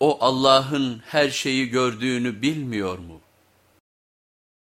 O Allah'ın her şeyi gördüğünü bilmiyor mu?